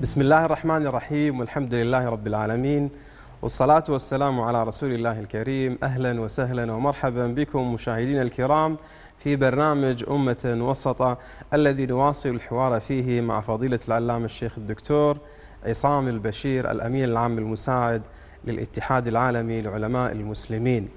بسم الله الرحمن الرحيم والحمد لله رب العالمين والصلاة والسلام على رسول الله الكريم أهلا وسهلا ومرحبا بكم مشاهدينا الكرام في برنامج أمة وسطة الذي نواصل الحوار فيه مع فضيلة العلامة الشيخ الدكتور عصام البشير الأمين العام المساعد للاتحاد العالمي لعلماء المسلمين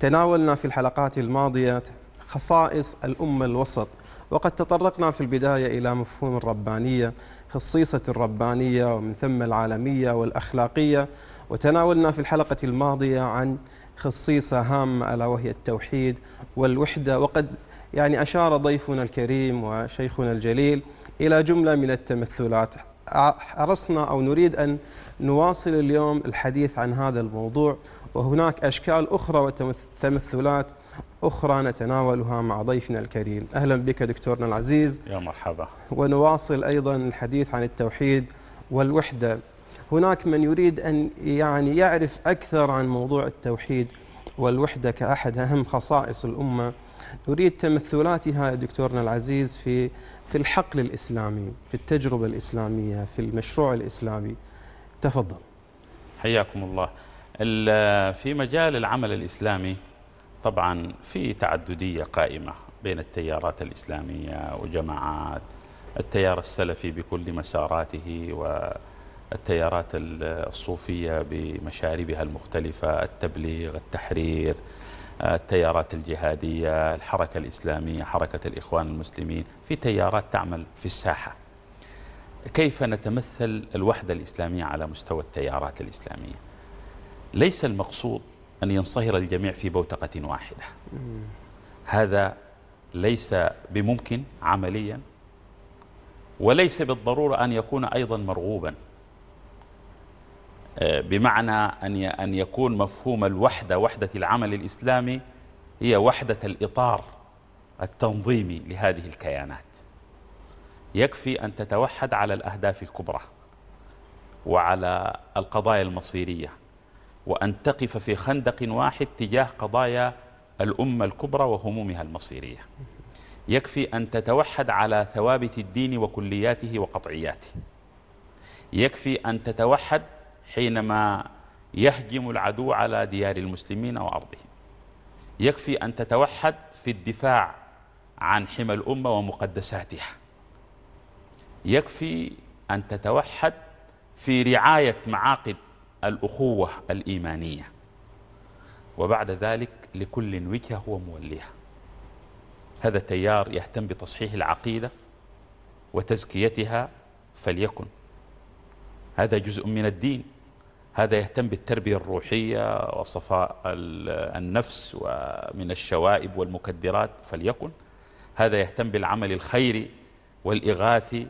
تناولنا في الحلقات الماضية خصائص الأمة الوسط وقد تطرقنا في البداية إلى مفهوم الربانية خصيصة الربانية ومن ثم العالمية والأخلاقية وتناولنا في الحلقة الماضية عن خصيصة هامة ألا وهي التوحيد والوحدة. وقد يعني أشار ضيفنا الكريم وشيخنا الجليل إلى جملة من التمثلات. حرصنا أو نريد أن نواصل اليوم الحديث عن هذا الموضوع وهناك أشكال أخرى وتمثلات أخرى نتناولها مع ضيفنا الكريم. أهلا بك دكتورنا العزيز. يا مرحبا. ونواصل أيضا الحديث عن التوحيد والوحدة. هناك من يريد أن يعني يعرف أكثر عن موضوع التوحيد والوحدة كأحد أهم خصائص الأمة. نريد تمثلاتها دكتورنا العزيز في في الحقل الإسلامي في التجربة الإسلامية في المشروع الإسلامي. تفضل. حياكم الله. في مجال العمل الإسلامي طبعا في تعددية قائمة بين التيارات الإسلامية وجماعات التيار السلفي بكل مساراته والتيارات الصوفية بمشاربها المختلفة التبليغ التحرير التيارات الجهادية الحركة الإسلامية حركة الإخوان المسلمين في تيارات تعمل في الساحة. كيف نتمثل الوحدة الإسلامية على مستوى التيارات الإسلامية؟ ليس المقصود أن ينصهر الجميع في بوتقة واحدة. هذا ليس بممكن عمليا وليس بالضرورة أن يكون أيضا مرغوبا. آه، بمعنى أن أن يكون مفهوم الوحدة وحدة العمل الإسلامي هي وحدة الإطار التنظيمي لهذه الكيانات. يكفي أن تتوحد على الأهداف الكبرى وعلى القضايا المصيرية. وأن تقف في خندق واحد تجاه قضايا الأمة الكبرى وهمومها المصيرية. يكفي أن تتوحد على ثوابت الدين وكلياته وقطعياته. يكفي أن تتوحد حينما يهجم العدو على ديار المسلمين وأرضهم. يكفي أن تتوحد في الدفاع عن حمى الأمة ومقدساتها. يكفي أن تتوحد في رعاية معاقد الأخوة الإيمانية. وبعد ذلك لكل وجهة هو موليها هذا التيار يهتم بتصحيح العقيدة وتزكيتها فليكن. هذا جزء من الدين. هذا يهتم بالتربية الروحية وصفاء النفس ومن الشوائب والمكدرات فليكن. هذا يهتم بالعمل الخيري والإغاثي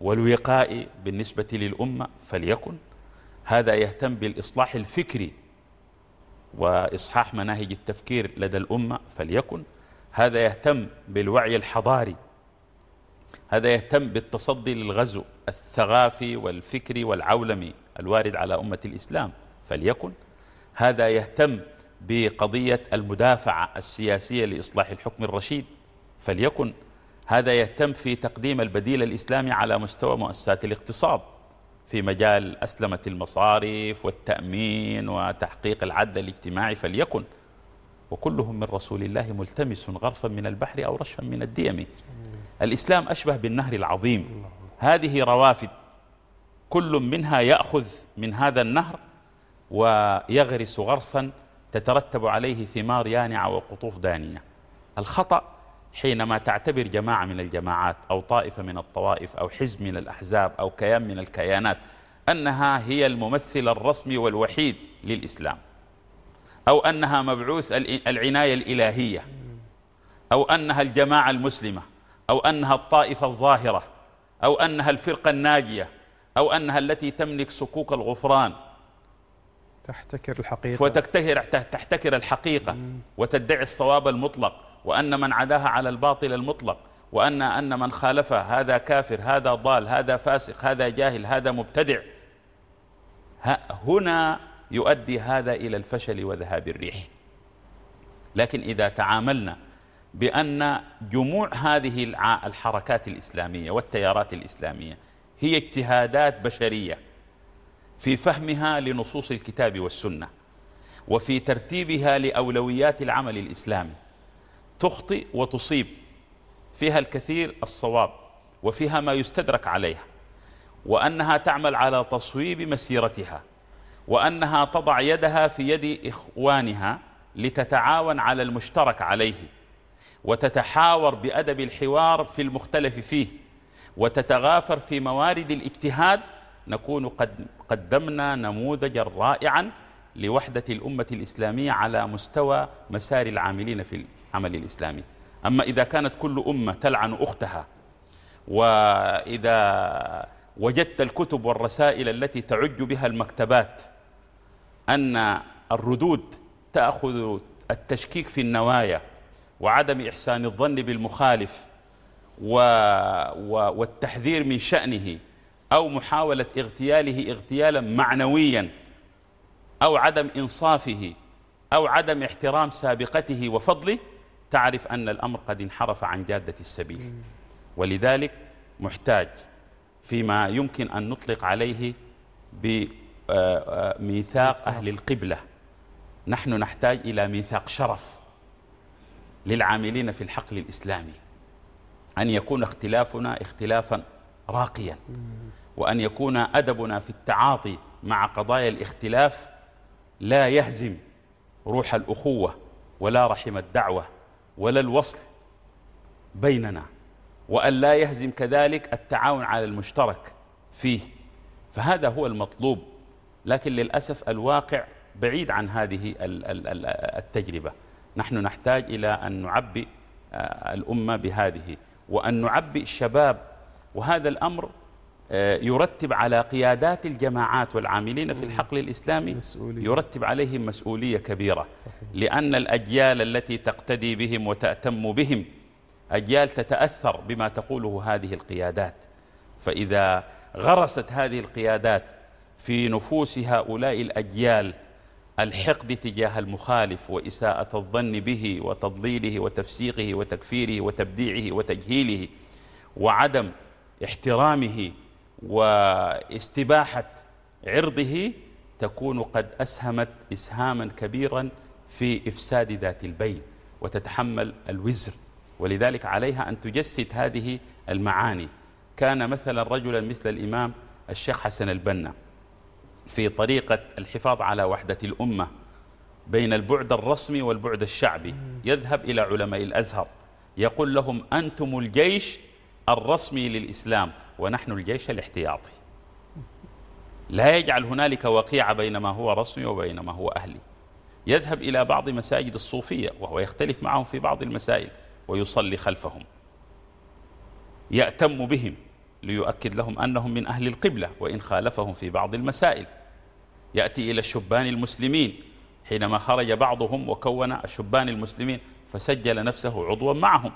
والوقاء بالنسبة للأمة فليكن. هذا يهتم بالإصلاح الفكري وإصحاح مناهج التفكير لدى الأمة فليكن. هذا يهتم بالوعي الحضاري. هذا يهتم بالتصدي للغزو الثقافي والفكري والعولمي الوارد على أمة الإسلام فليكن. هذا يهتم بقضية المدافعة السياسية لإصلاح الحكم الرشيد فليكن. هذا يهتم في تقديم البديل الإسلامي على مستوى مؤسسات الاقتصاد. في مجال أسلمة المصارف والتأمين وتحقيق العدل الاجتماعي فليكن. وكلهم من رسول الله ملتمس غرفا من البحر أو رشفا من الديم. الإسلام أشبه بالنهر العظيم. هذه روافد. كل منها يأخذ من هذا النهر ويغرس غرسا تترتب عليه ثمار يانعة وقطوف دانية. الخطأ حينما تعتبر جماعة من الجماعات أو طائفة من الطوائف أو حزب من الأحزاب أو كيان من الكيانات أنها هي الممثل الرسمي والوحيد للإسلام. أو أنها مبعوث العناية الإلهية. أو أنها الجماعة المسلمة. أو أنها الطائفة الظاهرة. أو أنها الفرقة الناجية. أو أنها التي تملك صكوك الغفران. تحتكر الحقيقة. وتحتكر تحتكر الحقيقة. وتدعي الصواب المطلق. وأن من عداها على الباطل المطلق وأن أن من خالفها هذا كافر هذا ضال هذا فاسق هذا جاهل هذا مبتدع. هنا يؤدي هذا إلى الفشل وذهاب الريح. لكن إذا تعاملنا بأن جموع هذه الحركات الإسلامية والتيارات الإسلامية هي اجتهادات بشرية في فهمها لنصوص الكتاب والسنة وفي ترتيبها لأولويات العمل الإسلامي. تخطئ وتصيب فيها الكثير الصواب وفيها ما يستدرك عليها وأنها تعمل على تصويب مسيرتها وأنها تضع يدها في يد إخوانها لتتعاون على المشترك عليه وتتحاور بأدب الحوار في المختلف فيه وتتغافر في موارد الاجتهاد نكون قد قدمنا نموذجا رائعا لوحدة الأمة الإسلامية على مستوى مسار العاملين في العمل الإسلامي. أما إذا كانت كل أمة تلعن أختها وإذا وجدت الكتب والرسائل التي تعج بها المكتبات أن الردود تأخذ التشكيك في النوايا وعدم إحسان الظن بالمخالف و... و... والتحذير من شأنه أو محاولة اغتياله اغتيالا معنويا أو عدم إنصافه أو عدم احترام سابقته وفضله تعرف أن الأمر قد انحرف عن جادة السبيل. ولذلك محتاج فيما يمكن أن نطلق عليه بميثاق أهل القبلة. نحن نحتاج إلى ميثاق شرف للعاملين في الحقل الإسلامي. أن يكون اختلافنا اختلافا راقيا. وأن يكون أدبنا في التعاطي مع قضايا الاختلاف لا يهزم روح الأخوة ولا رحم الدعوة. ولا الوصل بيننا وأن لا يهزم كذلك التعاون على المشترك فيه. فهذا هو المطلوب لكن للأسف الواقع بعيد عن هذه التجربة. نحن نحتاج إلى أن نعبئ آه، الأمة بهذه وأن نعبئ الشباب. وهذا الأمر يرتب على قيادات الجماعات والعاملين في الحقل الإسلامي يرتب عليهم مسؤولية كبيرة لأن الأجيال التي تقتدي بهم وتأتم بهم أجيال تتأثر بما تقوله هذه القيادات. فإذا غرست هذه القيادات في نفوس هؤلاء الأجيال الحقد تجاه المخالف وإساءة الظن به وتضليله وتفسيقه وتكفيره وتبديعه وتجهيله وعدم احترامه واستباحة عرضه تكون قد أسهمت إسهاما كبيرا في إفساد ذات البين وتتحمل الوزر. ولذلك عليها أن تجسد هذه المعاني. كان مثلا رجلا مثل الإمام الشيخ حسن البنا في طريقة الحفاظ على وحدة الأمة بين البعد الرسمي والبعد الشعبي يذهب إلى علماء الأزهر يقول لهم أنتم الجيش الرسمي للإسلام. ونحن الجيش الاحتياطي. لا يجعل هنالك وقيعة بين ما هو رسمي وبين ما هو أهلي. يذهب إلى بعض مساجد الصوفية وهو يختلف معهم في بعض المسائل ويصلي خلفهم. يأتم بهم ليؤكد لهم أنهم من أهل القبلة وإن خالفهم في بعض المسائل. يأتي إلى الشبان المسلمين حينما خرج بعضهم وكون الشبان المسلمين فسجل نفسه عضوا معهم.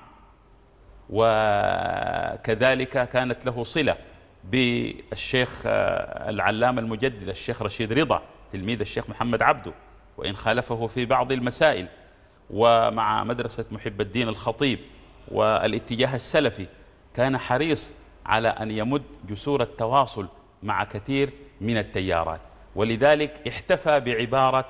وكذلك كانت له صلة بالشيخ العلامة المجدد الشيخ رشيد رضا تلميذ الشيخ محمد عبده وإن خالفه في بعض المسائل ومع مدرسة محب الدين الخطيب والاتجاه السلفي كان حريص على أن يمد جسور التواصل مع كثير من التيارات. ولذلك احتفى بعبارة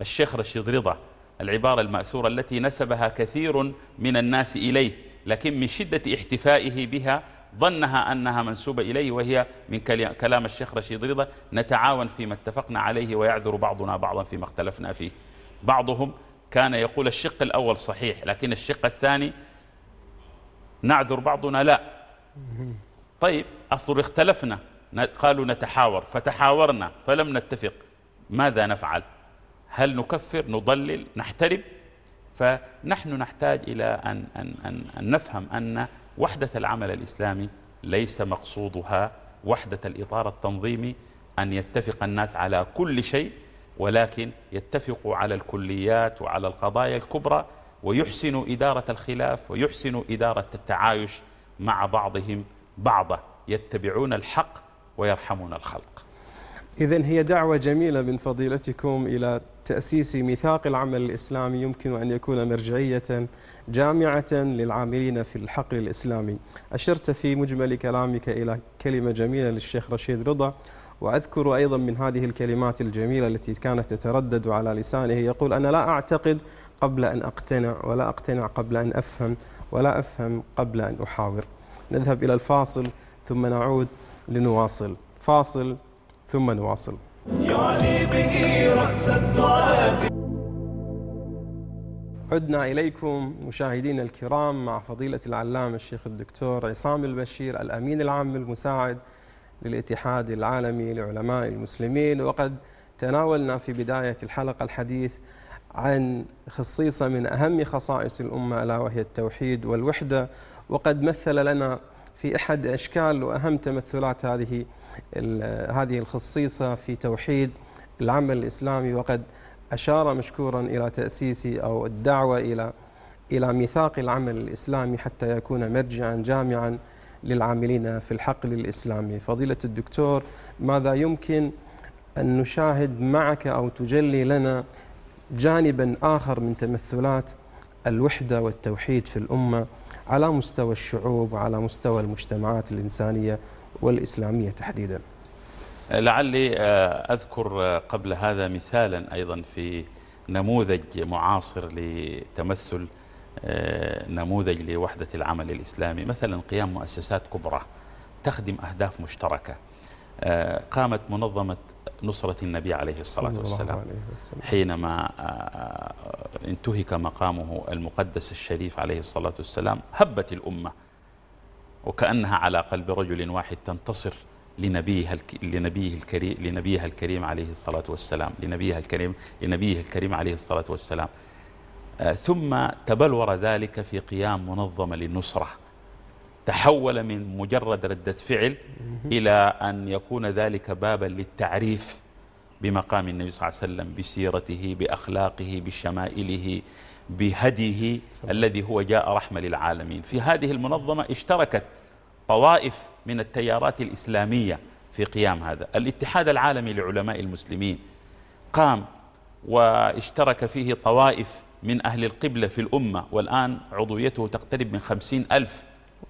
الشيخ رشيد رضا العبارة المأثورة التي نسبها كثير من الناس إليه لكن من شدة احتفائه بها ظنها أنها منسوبة إليه وهي من كلام الشيخ رشيد رضا نتعاون فيما اتفقنا عليه ويعذر بعضنا بعضا فيما اختلفنا فيه. بعضهم كان يقول الشق الأول صحيح لكن الشق الثاني نعذر بعضنا؟ لا. طيب أفضل اختلفنا. قالوا نتحاور فتحاورنا فلم نتفق. ماذا نفعل؟ هل نكفر نضلل نحترب فنحن نحتاج إلى أن, أن, أن, أن نفهم أن وحدة العمل الإسلامي ليس مقصودها وحدة الإطار التنظيمي أن يتفق الناس على كل شيء ولكن يتفقوا على الكليات وعلى القضايا الكبرى ويحسنوا إدارة الخلاف ويحسنوا إدارة التعايش مع بعضهم بعضا يتبعون الحق ويرحمون الخلق. إذا هي دعوة جميلة من فضيلتكم إلى تأسيس ميثاق العمل الإسلامي يمكن أن يكون مرجعية جامعة للعاملين في الحقل الإسلامي. أشرت في مجمل كلامك إلى كلمة جميلة للشيخ رشيد رضا وأذكر أيضا من هذه الكلمات الجميلة التي كانت تتردد على لسانه. يقول أنا لا أعتقد قبل أن أقتنع ولا أقتنع قبل أن أفهم ولا أفهم قبل أن أحاور. نذهب إلى الفاصل ثم نعود لنواصل. فاصل ثم نواصل. يعني به رأس عدنا إليكم مشاهدينا الكرام مع فضيلة العلامة الشيخ الدكتور عصام البشير الأمين العام المساعد للاتحاد العالمي لعلماء المسلمين. وقد تناولنا في بداية الحلقة الحديث عن خصيصة من أهم خصائص الأمة ألا وهي التوحيد والوحدة. وقد مثل لنا في أحد أشكال وأهم تمثلات هذه هذه الخصيصة في توحيد العمل الإسلامي وقد أشار مشكورا إلى تأسيس أو الدعوة إلى إلى ميثاق العمل الإسلامي حتى يكون مرجعا جامعا للعاملين في الحقل الإسلامي. فضيلة الدكتور ماذا يمكن أن نشاهد معك أو تجلي لنا جانبا آخر من تمثلات الوحدة والتوحيد في الأمة على مستوى الشعوب وعلى مستوى المجتمعات الإنسانية والإسلامية تحديدا. لعلي آه، أذكر آه، قبل هذا مثالا أيضا في نموذج معاصر لتمثل آه، نموذج لوحدة العمل الإسلامي مثلا قيام مؤسسات كبرى تخدم أهداف مشتركة. قامت منظمة نصرة النبي عليه الصلاة والسلام حينما انتهك مقامه المقدس الشريف عليه الصلاة والسلام هبت الأمة وكأنها على قلب رجل واحد تنتصر لنبيه لنبيه الكريم لنبيها الكريم عليه الصلاة والسلام لنبيها الكريم لنبيه الكريم عليه الصلاة والسلام. آه، ثم تبلور ذلك في قيام منظمة للنصرة. تحول من مجرد ردة فعل إلى أن يكون ذلك بابا للتعريف بمقام النبي صلى الله عليه وسلم بسيرته بأخلاقه بشمائله بهديه الذي هو جاء رحمة للعالمين. في هذه المنظمة اشتركت طوائف من التيارات الإسلامية في قيام هذا. الاتحاد العالمي لعلماء المسلمين قام واشترك فيه طوائف من أهل القبلة في الأمة والآن عضويته تقترب من خمسين ألف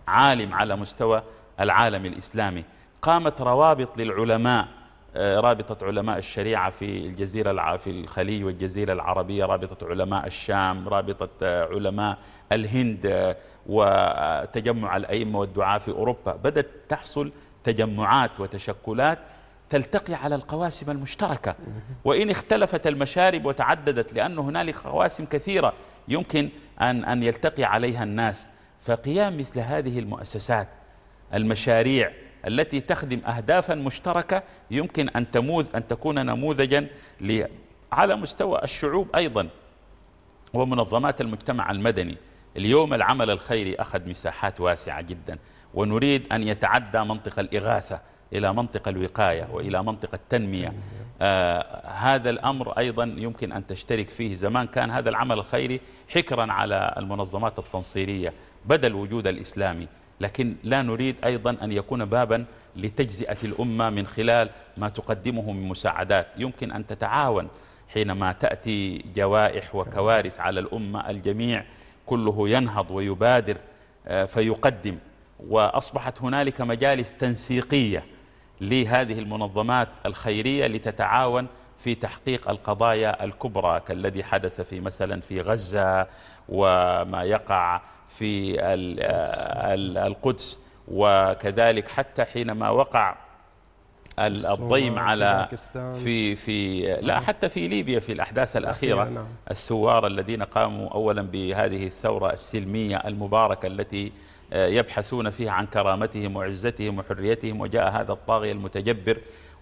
عالم على مستوى العالم الإسلامي. قامت روابط للعلماء رابطة علماء الشريعة في الجزيرة في الخليج والجزيرة العربية رابطة علماء الشام رابطة آه، علماء الهند آه، وتجمع الأئمة والدعاء في أوروبا. بدأت تحصل تجمعات وتشكلات تلتقي على القواسم المشتركة. وإن اختلفت المشارب وتعددت لأن هنالك قواسم كثيرة يمكن أن, أن يلتقي عليها الناس. فقيام مثل هذه المؤسسات المشاريع التي تخدم أهدافا مشتركة يمكن أن تموذ أن تكون نموذجا على مستوى الشعوب أيضا ومنظمات المجتمع المدني. اليوم العمل الخيري أخذ مساحات واسعة جدا ونريد أن يتعدى منطقة الإغاثة إلى منطقة الوقاية وإلى منطقة التنمية. آه هذا الأمر أيضا يمكن أن تشترك فيه زمان. كان هذا العمل الخيري حكرا على المنظمات التنصيرية بدل الوجود الإسلامي. لكن لا نريد أيضا أن يكون بابا لتجزئة الأمة من خلال ما تقدمه من مساعدات. يمكن أن تتعاون حينما تأتي جوائح وكوارث على الأمة الجميع كله ينهض ويبادر آه، فيقدم. وأصبحت هنالك مجالس تنسيقية لهذه المنظمات الخيرية لتتعاون في تحقيق القضايا الكبرى كالذي حدث في مثلا في غزة وما يقع في القدس وكذلك حتى حينما وقع الضيم على في في لا حتى في ليبيا في الأحداث الأخيرة نعم. الثوار الذين قاموا اولا بهذه الثورة السلمية المباركة التي آه، يبحثون فيها عن كرامتهم وعزتهم وحريتهم وجاء هذا الطاغية المتجبر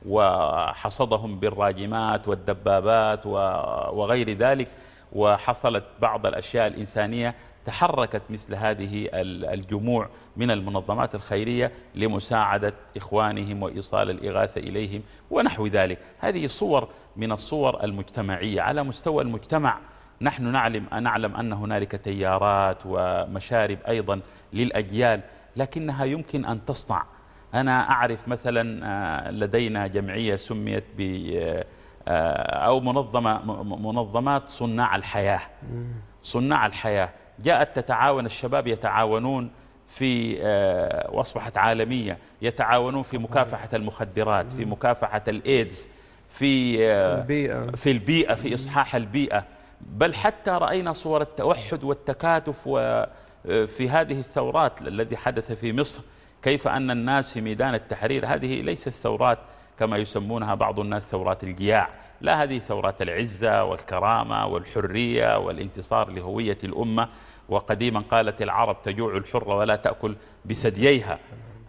وحصدهم بالراجمات والدبابات وغير ذلك وحصلت بعض الأشياء الإنسانية تحركت مثل هذه الجموع من المنظمات الخيرية لمساعدة إخوانهم وإيصال الإغاثة إليهم ونحو ذلك. هذه صور من الصور المجتمعية. على مستوى المجتمع نحن نعلم نعلم أن هنالك تيارات ومشارب أيضا للأجيال لكنها يمكن أن تصنع أنا أعرف مثلا آه، لدينا جمعية سميت ب آه، أو منظمة منظمات صناع الحياة. صناع الحياة. جاءت تتعاون الشباب يتعاونون في آه، وأصبحت عالمية. يتعاونون في مكافحة المخدرات في مكافحة الإيدز في البيئة. في البيئة في إصحاح البيئة. بل حتى رأينا صور التوحد والتكاتف وفي هذه الثورات الذي حدث في مصر. كيف أن الناس في ميدان التحرير هذه ليست ثورات كما يسمونها بعض الناس ثورات الجياع لا هذه ثورات العزة والكرامة والحرية والانتصار لهوية الأمة. وقديما قالت العرب تجوع الحرة ولا تأكل بثدييها.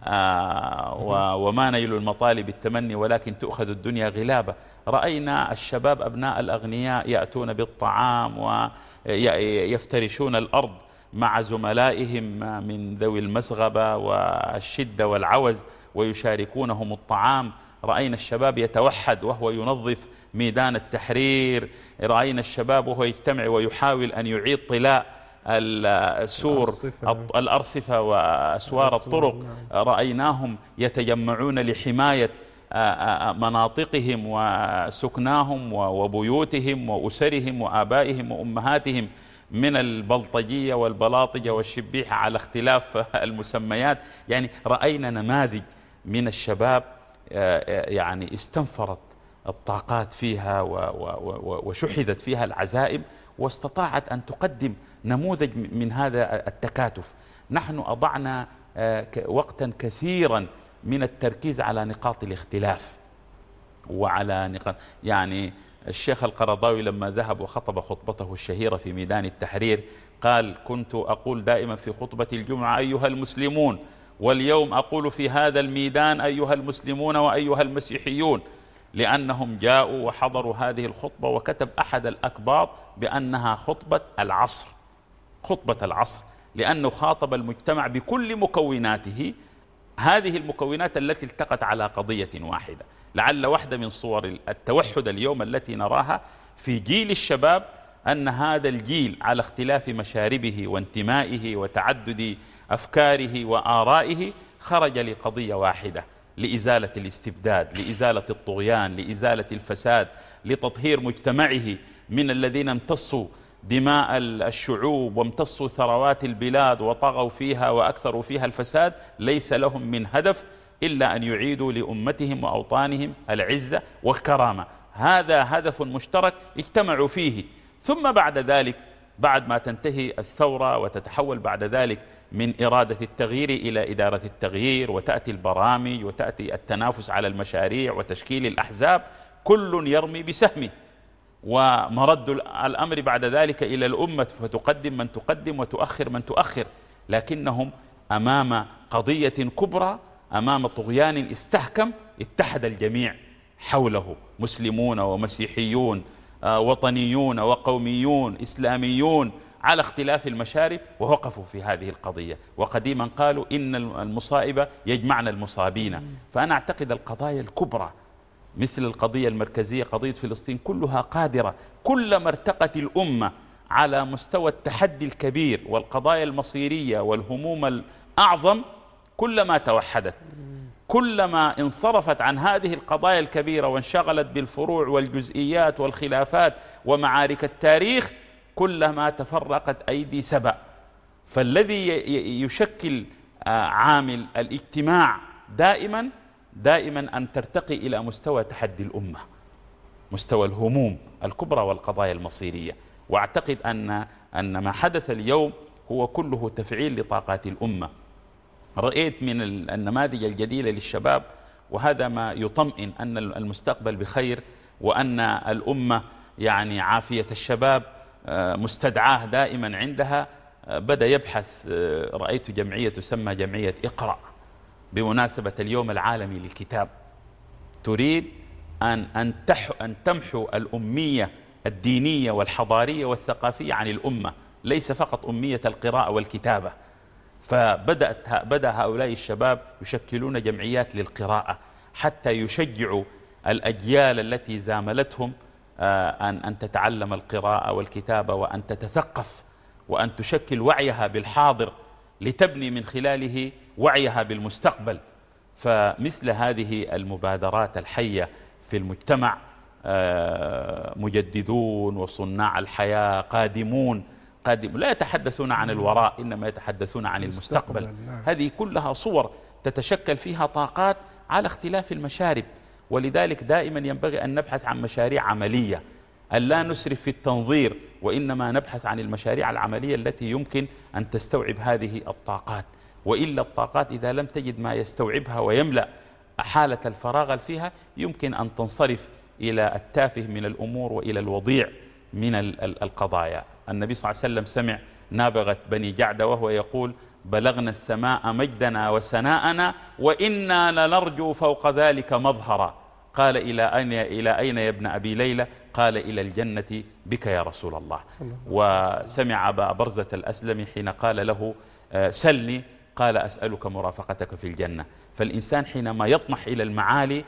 آه وما نيل المطالب التمني ولكن تؤخذ الدنيا غلابة. رأينا الشباب أبناء الأغنياء يأتون بالطعام ويفترشون الأرض مع زملائهم من ذوي المسغبة والشدة والعوز ويشاركونهم الطعام. رأينا الشباب يتوحد وهو ينظف ميدان التحرير. رأينا الشباب وهو يجتمع ويحاول أن يعيد طلاء السور الأرصفة, الأرصفة وأسوار الطرق. نعم. رأيناهم يتجمعون لحماية مناطقهم وسكناهم وبيوتهم وأسرهم وآبائهم وأمهاتهم. من البلطجية والبلاطجة والشبيحة على اختلاف المسميات. يعني رأينا نماذج من الشباب آه، آه، يعني استنفرت الطاقات فيها وشحذت فيها العزائم واستطاعت أن تقدم نموذج من هذا التكاتف. نحن أضعنا آه، وقتا كثيرا من التركيز على نقاط الاختلاف وعلى نقاط يعني الشيخ القرضاوي لما ذهب وخطب خطبته الشهيرة في ميدان التحرير قال كنت أقول دائما في خطبة الجمعة أيها المسلمون واليوم أقول في هذا الميدان أيها المسلمون وأيها المسيحيون. لأنهم جاءوا وحضروا هذه الخطبة وكتب أحد الأكباط بأنها خطبة العصر خطبة العصر لأنه خاطب المجتمع بكل مكوناته هذه المكونات التي التقت على قضية واحدة. لعل واحدة من صور التوحد اليوم التي نراها في جيل الشباب أن هذا الجيل على اختلاف مشاربه وانتمائه وتعدد أفكاره وآرائه خرج لقضية واحدة لإزالة الاستبداد لإزالة الطغيان لإزالة الفساد لتطهير مجتمعه من الذين امتصوا دماء الشعوب وامتصوا ثروات البلاد وطغوا فيها وأكثروا فيها الفساد ليس لهم من هدف إلا أن يعيدوا لأمتهم وأوطانهم العزة والكرامة. هذا هدف مشترك اجتمعوا فيه. ثم بعد ذلك بعد ما تنتهي الثورة وتتحول بعد ذلك من إرادة التغيير إلى إدارة التغيير وتأتي البرامج وتأتي التنافس على المشاريع وتشكيل الأحزاب كل يرمي بسهمه. ومرد الأمر بعد ذلك إلى الأمة فتقدم من تقدم وتؤخر من تؤخر لكنهم أمام قضية كبرى أمام طغيان استحكم اتحد الجميع حوله. مسلمون ومسيحيون آه، وطنيون وقوميون إسلاميون على اختلاف المشارب ووقفوا في هذه القضية. وقديما قالوا إن المصائبة يجمعنا المصابين. فأنا أعتقد القضايا الكبرى مثل القضية المركزية قضية فلسطين كلها قادرة. كلما ارتقت الأمة على مستوى التحدي الكبير والقضايا المصيرية والهموم الأعظم كلما توحدت كلما انصرفت عن هذه القضايا الكبيرة وانشغلت بالفروع والجزئيات والخلافات ومعارك التاريخ كلما تفرقت أيدي سبأ. فالذي يشكل آه، عامل الاجتماع دائما دائما أن ترتقي إلى مستوى تحدي الأمة مستوى الهموم الكبرى والقضايا المصيرية. وأعتقد أن أن ما حدث اليوم هو كله تفعيل لطاقات الأمة. رأيت من النماذج الجديدة للشباب وهذا ما يطمئن أن المستقبل بخير وأن الأمة يعني عافية الشباب آه، مستدعاة دائما عندها. آه، بدأ يبحث آه، رأيت جمعية تسمى جمعية اقرأ بمناسبة اليوم العالمي للكتاب. تريد أن أن أن تمحو الأمية الدينية والحضارية والثقافية عن الأمة ليس فقط أمية القراءة والكتابة. فبدأت بدأ هؤلاء الشباب يشكلون جمعيات للقراءة حتى يشجعوا الأجيال التي زاملتهم آه، أن أن تتعلم القراءة والكتابة وأن تتثقف وأن تشكل وعيها بالحاضر لتبني من خلاله وعيها بالمستقبل. فمثل هذه المبادرات الحية في المجتمع آه، مجددون وصناع الحياة قادمون قادم. لا يتحدثون عن الوراء إنما يتحدثون عن المستقبل. نعم. هذه كلها صور تتشكل فيها طاقات على اختلاف المشارب. ولذلك دائما ينبغي أن نبحث عن مشاريع عملية أن لا نسرف في التنظير وإنما نبحث عن المشاريع العملية التي يمكن أن تستوعب هذه الطاقات. وإلا الطاقات إذا لم تجد ما يستوعبها ويملأ حالة الفراغ فيها يمكن أن تنصرف إلى التافه من الأمور وإلى الوضيع من القضايا. النبي صلى الله عليه وسلم سمع نابغة بني جعد وهو يقول بلغنا السماء مجدنا وسناءنا وإنا لنرجو فوق ذلك مظهرا. قال إلى أين, إلى أين يا ابن أبي ليلى؟ قال إلى الجنة بك يا رسول الله. وسمع أبا برزة الأسلم حين قال له آه، سلني. قال أسألك مرافقتك في الجنة. فالإنسان حينما يطمح إلى المعالي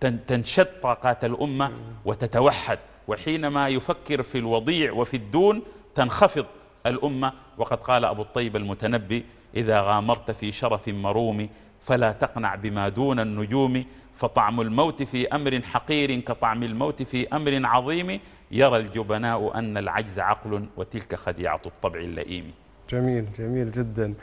تنشد طاقات الأمة وتتوحد. وحينما يفكر في الوضيع وفي الدون تنخفض الأمة. وقد قال أبو الطيب المتنبي إذا غامرت في شرف مروم فلا تقنع بما دون النجوم. فطعم الموت في أمر حقير كطعم الموت في أمر عظيم. يرى الجبناء أن العجز عقل وتلك خديعة الطبع اللئيم. جميل جميل جدا.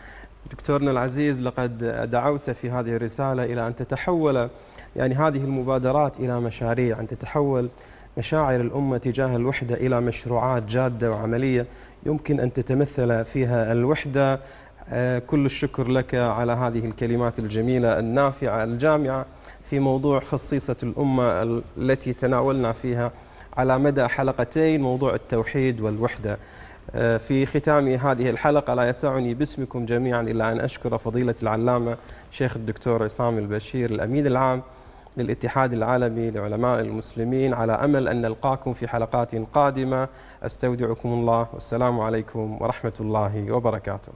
دكتورنا العزيز لقد دعوت في هذه الرسالة إلى أن تتحول يعني هذه المبادرات إلى مشاريع أن تتحول مشاعر الأمة تجاه الوحدة إلى مشروعات جادة وعملية يمكن أن تتمثل فيها الوحدة. آه، كل الشكر لك على هذه الكلمات الجميلة النافعة الجامعة في موضوع خصيصة الأمة التي تناولنا فيها على مدى حلقتين موضوع التوحيد والوحدة. آه، في ختام هذه الحلقة لا يسعني باسمكم جميعا إلا أن أشكر فضيلة العلامة شيخ الدكتور عصام البشير الأمين العام للاتحاد العالمي لعلماء المسلمين على أمل أن نلقاكم في حلقات قادمة. أستودعكم الله. والسلام عليكم ورحمة الله وبركاته.